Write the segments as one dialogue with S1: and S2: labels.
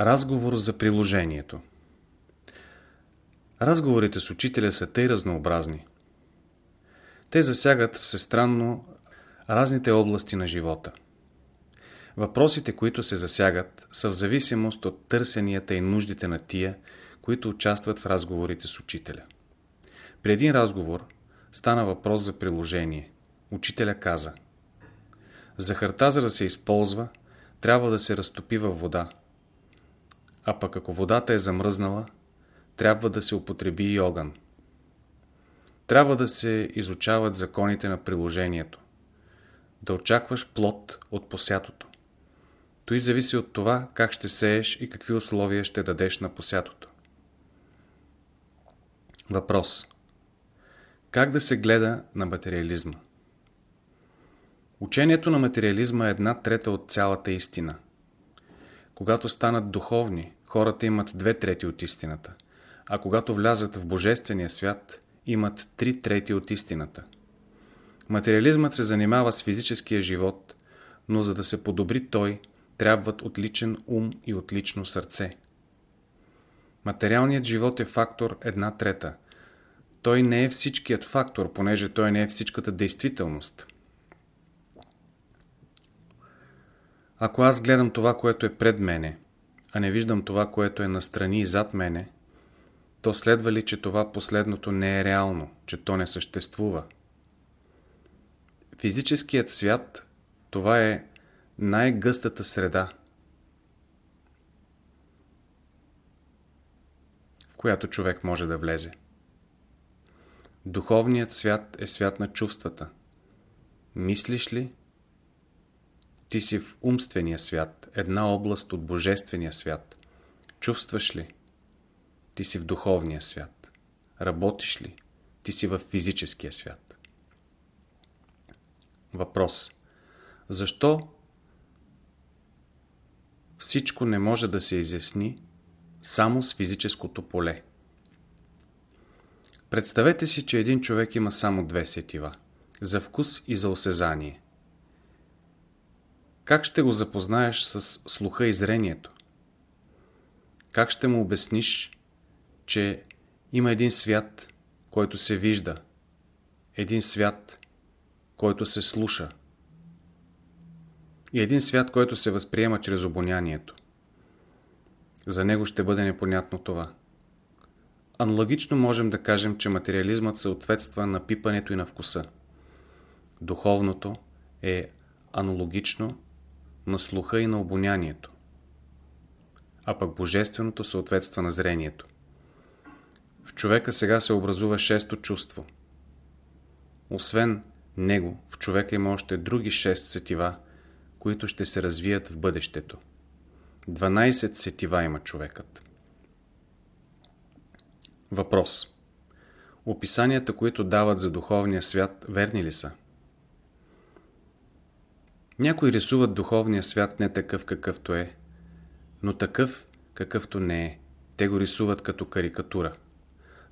S1: Разговор за приложението Разговорите с учителя са тъй разнообразни. Те засягат всестранно разните области на живота. Въпросите, които се засягат, са в зависимост от търсенията и нуждите на тия, които участват в разговорите с учителя. При един разговор стана въпрос за приложение. Учителя каза Захарта, за да се използва, трябва да се разтопи във вода. А пък ако водата е замръзнала, трябва да се употреби и огън. Трябва да се изучават законите на приложението. Да очакваш плод от посятото. Той зависи от това как ще сееш и какви условия ще дадеш на посятото. Въпрос. Как да се гледа на материализма? Учението на материализма е една трета от цялата истина. Когато станат духовни, хората имат две трети от истината, а когато влязат в Божествения свят, имат три трети от истината. Материализмът се занимава с физическия живот, но за да се подобри той, трябват отличен ум и отлично сърце. Материалният живот е фактор една трета. Той не е всичкият фактор, понеже той не е всичката действителност. Ако аз гледам това, което е пред мене, а не виждам това, което е настрани и зад мене, то следва ли, че това последното не е реално, че то не съществува? Физическият свят, това е най-гъстата среда, в която човек може да влезе. Духовният свят е свят на чувствата. Мислиш ли? Ти си в умствения свят, една област от божествения свят. Чувстваш ли? Ти си в духовния свят. Работиш ли? Ти си в физическия свят. Въпрос. Защо всичко не може да се изясни само с физическото поле? Представете си, че един човек има само две сетива – за вкус и за осезание. Как ще го запознаеш с слуха и зрението? Как ще му обясниш, че има един свят, който се вижда, един свят, който се слуша и един свят, който се възприема чрез обонянието. За него ще бъде непонятно това. Аналогично можем да кажем, че материализмът съответства на пипането и на вкуса. Духовното е аналогично на слуха и на обонянието. А пък божественото съответства на зрението. В човека сега се образува шесто чувство. Освен него, в човека има още други шест сетива, които ще се развият в бъдещето. 12 сетива има човекът. Въпрос. Описанията, които дават за духовния свят, верни ли са? Някои рисуват духовния свят не такъв какъвто е, но такъв какъвто не е. Те го рисуват като карикатура.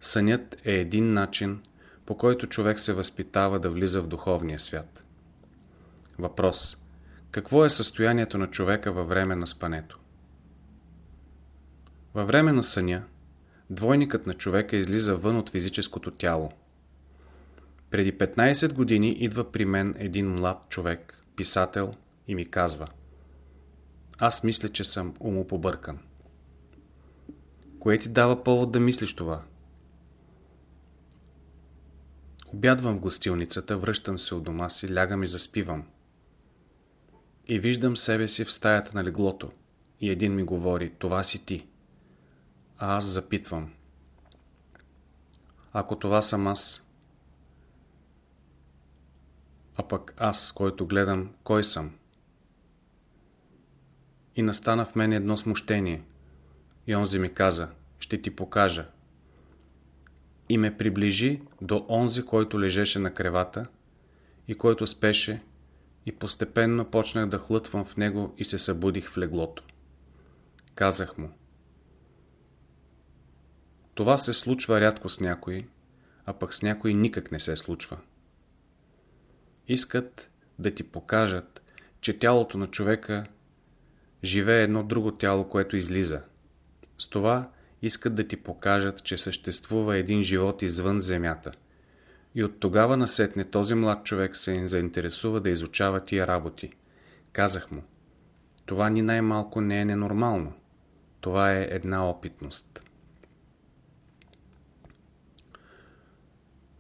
S1: Сънят е един начин, по който човек се възпитава да влиза в духовния свят. Въпрос. Какво е състоянието на човека във време на спането? Във време на съня, двойникът на човека излиза вън от физическото тяло. Преди 15 години идва при мен един млад човек, писател и ми казва Аз мисля, че съм умопобъркан. Кое ти дава повод да мислиш това? Обядвам в гостилницата, връщам се от дома си, лягам и заспивам. И виждам себе си в стаята на леглото. И един ми говори, това си ти. А аз запитвам. Ако това съм аз, а пък аз, който гледам, кой съм? И настана в мен едно смущение. И онзи ми каза, ще ти покажа. И ме приближи до онзи, който лежеше на кревата и който спеше и постепенно почнах да хлътвам в него и се събудих в леглото. Казах му. Това се случва рядко с някои, а пък с някои никак не се случва. Искат да ти покажат, че тялото на човека живее едно друго тяло, което излиза. С това искат да ти покажат, че съществува един живот извън Земята. И от тогава насетне този млад човек се заинтересува да изучава тия работи. Казах му, това ни най-малко не е ненормално. Това е една опитност.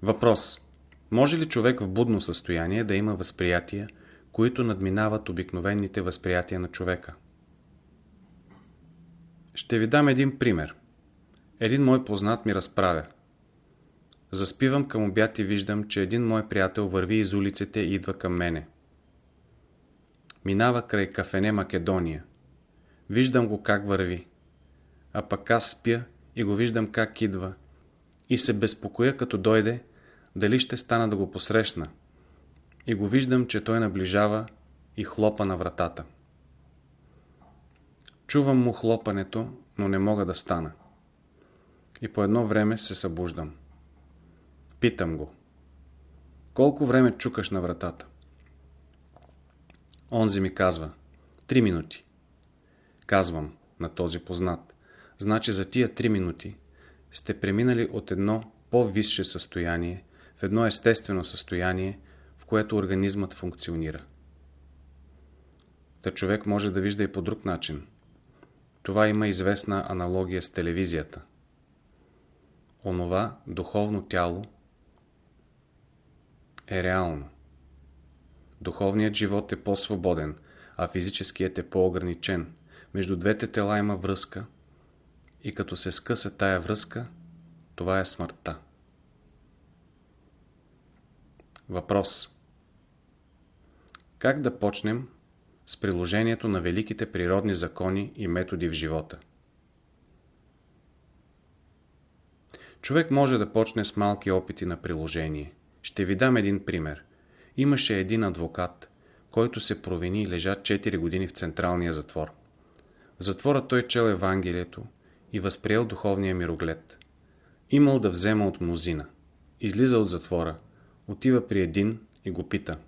S1: Въпрос. Може ли човек в будно състояние да има възприятия, които надминават обикновените възприятия на човека? Ще ви дам един пример. Един мой познат ми разправя. Заспивам към обяд и виждам, че един мой приятел върви из улиците и идва към мене. Минава край кафене Македония. Виждам го как върви. А пък аз спя и го виждам как идва. И се безпокоя като дойде, дали ще стана да го посрещна. И го виждам, че той наближава и хлопа на вратата. Чувам му хлопането, но не мога да стана. И по едно време се събуждам. Питам го. Колко време чукаш на вратата? Онзи ми казва. Три минути. Казвам на този познат. Значи за тия три минути сте преминали от едно по-висше състояние в едно естествено състояние, в което организмът функционира. Та човек може да вижда и по друг начин. Това има известна аналогия с телевизията. Онова духовно тяло е реално. Духовният живот е по-свободен, а физическият е по-ограничен. Между двете тела има връзка и като се скъса тая връзка, това е смъртта. Въпрос Как да почнем с приложението на великите природни закони и методи в живота? Човек може да почне с малки опити на приложение. Ще ви дам един пример. Имаше един адвокат, който се провини и лежа 4 години в централния затвор. В затвора той чел Евангелието и възприел духовния мироглед. Имал да взема от мнозина. Излиза от затвора, отива при един и го пита.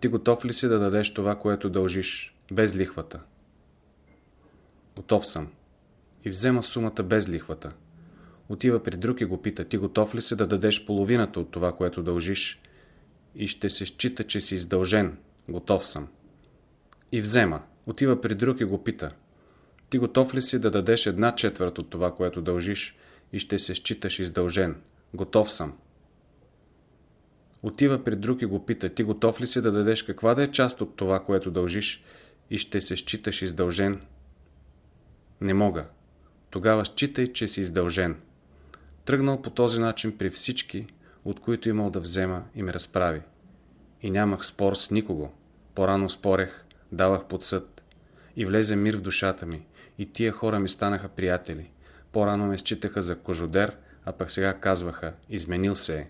S1: Ти готов ли си да дадеш това, което дължиш, без лихвата? Готов съм. И взема сумата без лихвата. Отива при друг и го пита. Ти готов ли си да дадеш половината от това, което дължиш, и ще се счита, че си издължен. Готов съм. И взема. Отива при друг и го пита. Ти готов ли си да дадеш една четвърт от това, което дължиш и ще се считаш издължен? Готов съм. Отива при друг и го пита. Ти готов ли си да дадеш каква да е част от това, което дължиш и ще се считаш издължен? Не мога. Тогава считай, че си издължен. Тръгнал по този начин при всички, от които имал да взема и ме разправи. И нямах спор с никого. По-рано спорех, давах под съд. И влезе мир в душата ми. И тия хора ми станаха приятели. По-рано ме считаха за кожодер, а пък сега казваха, изменил се е.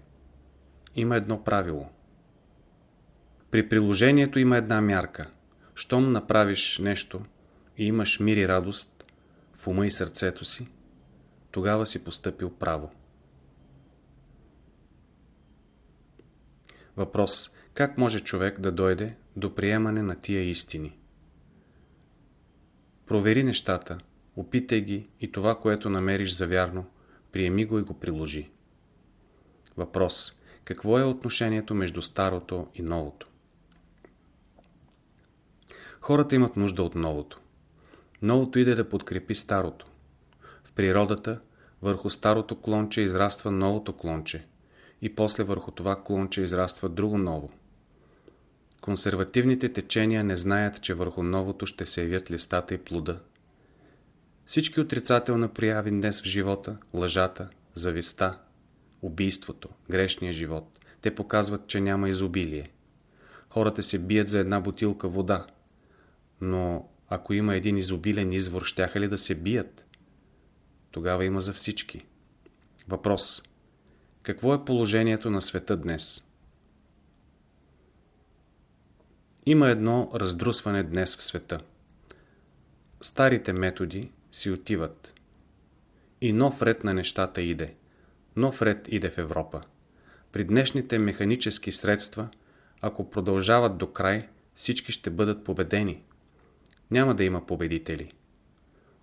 S1: Има едно правило. При приложението има една мярка. Щом направиш нещо и имаш мир и радост в ума и сърцето си, тогава си поступил право. Въпрос. Как може човек да дойде до приемане на тия истини? Провери нещата, опитай ги и това, което намериш за вярно, приеми го и го приложи. Въпрос. Какво е отношението между старото и новото? Хората имат нужда от новото. Новото иде да подкрепи старото. В природата върху старото клонче израства новото клонче и после върху това клонче израства друго ново. Консервативните течения не знаят, че върху новото ще се явят листата и плода. Всички отрицателни прояви днес в живота, лъжата, зависта, убийството, грешния живот, те показват, че няма изобилие. Хората се бият за една бутилка вода, но ако има един изобилен извор, щяха ли да се бият? Тогава има за всички. Въпрос. Какво е положението на света днес? Има едно раздрусване днес в света. Старите методи си отиват. И нов ред на нещата иде. Нов ред иде в Европа. При днешните механически средства, ако продължават до край, всички ще бъдат победени. Няма да има победители.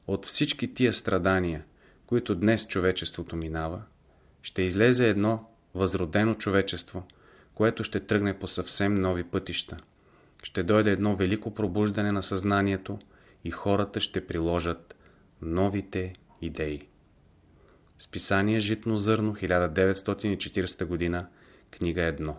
S1: От всички тия страдания, които днес човечеството минава, ще излезе едно възродено човечество, което ще тръгне по съвсем нови пътища. Ще дойде едно велико пробуждане на съзнанието и хората ще приложат новите идеи. Списание Житно зърно 1940 година, книга 1